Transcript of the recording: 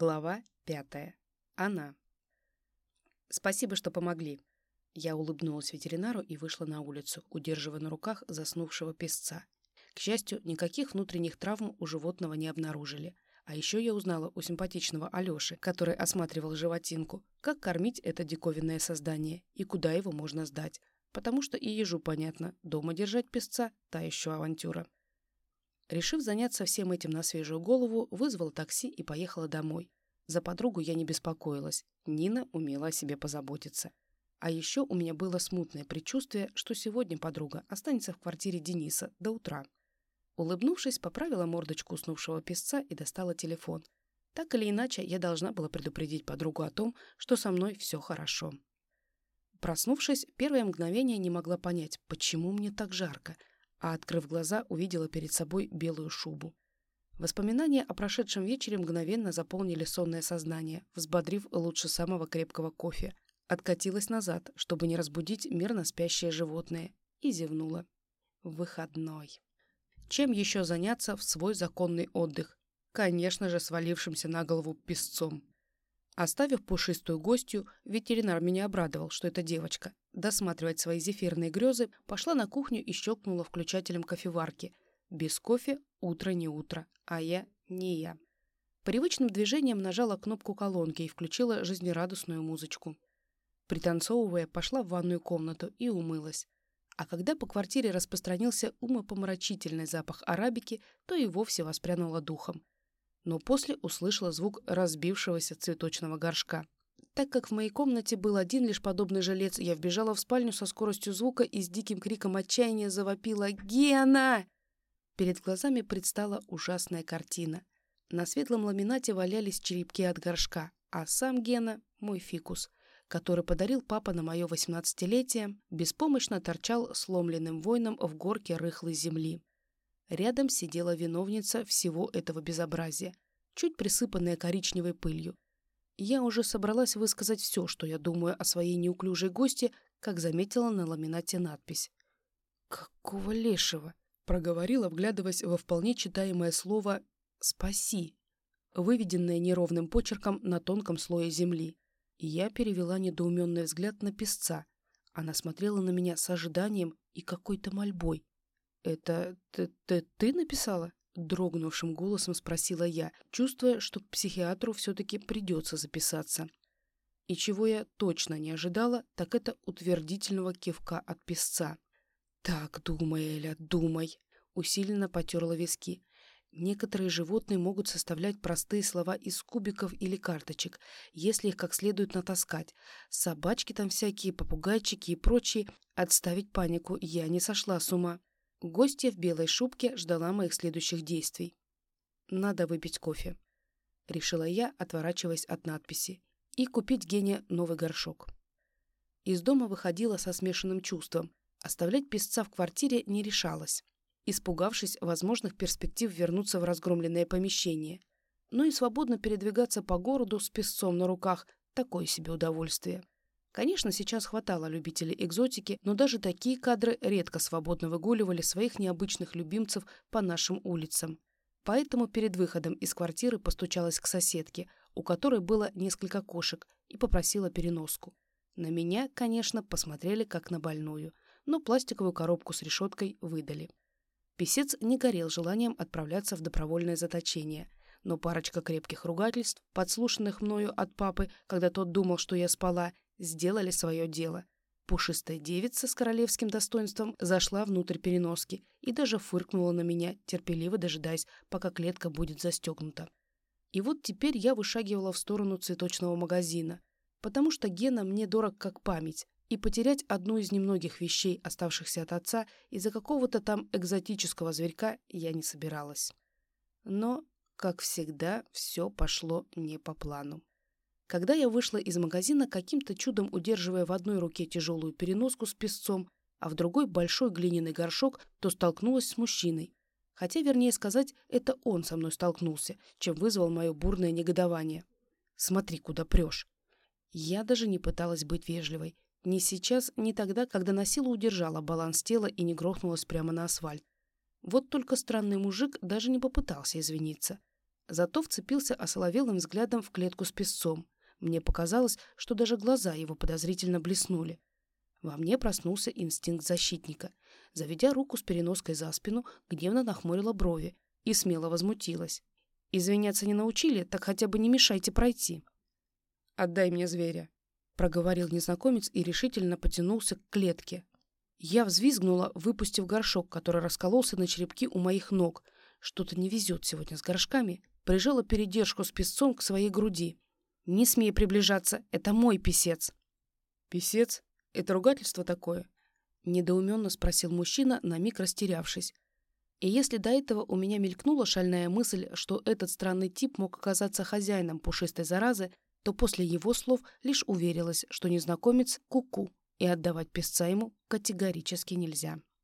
Глава пятая. Она. «Спасибо, что помогли». Я улыбнулась ветеринару и вышла на улицу, удерживая на руках заснувшего песца. К счастью, никаких внутренних травм у животного не обнаружили. А еще я узнала у симпатичного Алеши, который осматривал животинку, как кормить это диковинное создание и куда его можно сдать. Потому что и ежу понятно, дома держать песца – та еще авантюра. Решив заняться всем этим на свежую голову, вызвал такси и поехала домой. За подругу я не беспокоилась. Нина умела о себе позаботиться. А еще у меня было смутное предчувствие, что сегодня подруга останется в квартире Дениса до утра. Улыбнувшись, поправила мордочку уснувшего песца и достала телефон. Так или иначе, я должна была предупредить подругу о том, что со мной все хорошо. Проснувшись, первое мгновение не могла понять, почему мне так жарко — а, открыв глаза, увидела перед собой белую шубу. Воспоминания о прошедшем вечере мгновенно заполнили сонное сознание, взбодрив лучше самого крепкого кофе. Откатилась назад, чтобы не разбудить мирно спящее животное, и зевнула. Выходной. Чем еще заняться в свой законный отдых? Конечно же, свалившимся на голову песцом. Оставив пушистую гостью, ветеринар меня обрадовал, что это девочка. Досматривать свои зефирные грезы, пошла на кухню и щелкнула включателем кофеварки. Без кофе утро не утро, а я не я. Привычным движением нажала кнопку колонки и включила жизнерадостную музычку. Пританцовывая, пошла в ванную комнату и умылась. А когда по квартире распространился умопомрачительный запах арабики, то и вовсе воспрянула духом но после услышала звук разбившегося цветочного горшка. Так как в моей комнате был один лишь подобный жилец, я вбежала в спальню со скоростью звука и с диким криком отчаяния завопила «Гена!». Перед глазами предстала ужасная картина. На светлом ламинате валялись черепки от горшка, а сам Гена — мой фикус, который подарил папа на мое восемнадцатилетие, беспомощно торчал сломленным воином в горке рыхлой земли. Рядом сидела виновница всего этого безобразия, чуть присыпанная коричневой пылью. Я уже собралась высказать все, что я думаю о своей неуклюжей гости, как заметила на ламинате надпись. «Какого лешего?» — проговорила, вглядываясь во вполне читаемое слово «спаси», выведенное неровным почерком на тонком слое земли. Я перевела недоуменный взгляд на песца. Она смотрела на меня с ожиданием и какой-то мольбой. «Это ты, ты, ты написала?» Дрогнувшим голосом спросила я, чувствуя, что к психиатру все-таки придется записаться. И чего я точно не ожидала, так это утвердительного кивка от песца. «Так, думай, Эля, думай!» Усиленно потерла виски. Некоторые животные могут составлять простые слова из кубиков или карточек, если их как следует натаскать. Собачки там всякие, попугайчики и прочие. Отставить панику я не сошла с ума. Гостья в белой шубке ждала моих следующих действий. «Надо выпить кофе», — решила я, отворачиваясь от надписи, «и купить Гене новый горшок». Из дома выходила со смешанным чувством. Оставлять песца в квартире не решалась, испугавшись возможных перспектив вернуться в разгромленное помещение. Но и свободно передвигаться по городу с песцом на руках — такое себе удовольствие. Конечно, сейчас хватало любителей экзотики, но даже такие кадры редко свободно выгуливали своих необычных любимцев по нашим улицам. Поэтому перед выходом из квартиры постучалась к соседке, у которой было несколько кошек, и попросила переноску. На меня, конечно, посмотрели как на больную, но пластиковую коробку с решеткой выдали. Песец не горел желанием отправляться в добровольное заточение, но парочка крепких ругательств, подслушанных мною от папы, когда тот думал, что я спала, сделали свое дело. Пушистая девица с королевским достоинством зашла внутрь переноски и даже фыркнула на меня, терпеливо дожидаясь, пока клетка будет застегнута. И вот теперь я вышагивала в сторону цветочного магазина, потому что Гена мне дорог как память, и потерять одну из немногих вещей, оставшихся от отца, из-за какого-то там экзотического зверька я не собиралась. Но, как всегда, все пошло не по плану. Когда я вышла из магазина, каким-то чудом удерживая в одной руке тяжелую переноску с песцом, а в другой большой глиняный горшок, то столкнулась с мужчиной. Хотя, вернее сказать, это он со мной столкнулся, чем вызвал мое бурное негодование. «Смотри, куда прешь!» Я даже не пыталась быть вежливой. Ни сейчас, ни тогда, когда на силу удержала баланс тела и не грохнулась прямо на асфальт. Вот только странный мужик даже не попытался извиниться. Зато вцепился осоловелым взглядом в клетку с песцом. Мне показалось, что даже глаза его подозрительно блеснули. Во мне проснулся инстинкт защитника. Заведя руку с переноской за спину, гневно нахмурила брови и смело возмутилась. «Извиняться не научили, так хотя бы не мешайте пройти». «Отдай мне зверя», — проговорил незнакомец и решительно потянулся к клетке. Я взвизгнула, выпустив горшок, который раскололся на черепки у моих ног. Что-то не везет сегодня с горшками. Прижала передержку с песцом к своей груди. «Не смей приближаться, это мой писец». «Писец? Это ругательство такое?» Недоуменно спросил мужчина, на миг растерявшись. И если до этого у меня мелькнула шальная мысль, что этот странный тип мог оказаться хозяином пушистой заразы, то после его слов лишь уверилась, что незнакомец — куку, -ку, и отдавать песца ему категорически нельзя.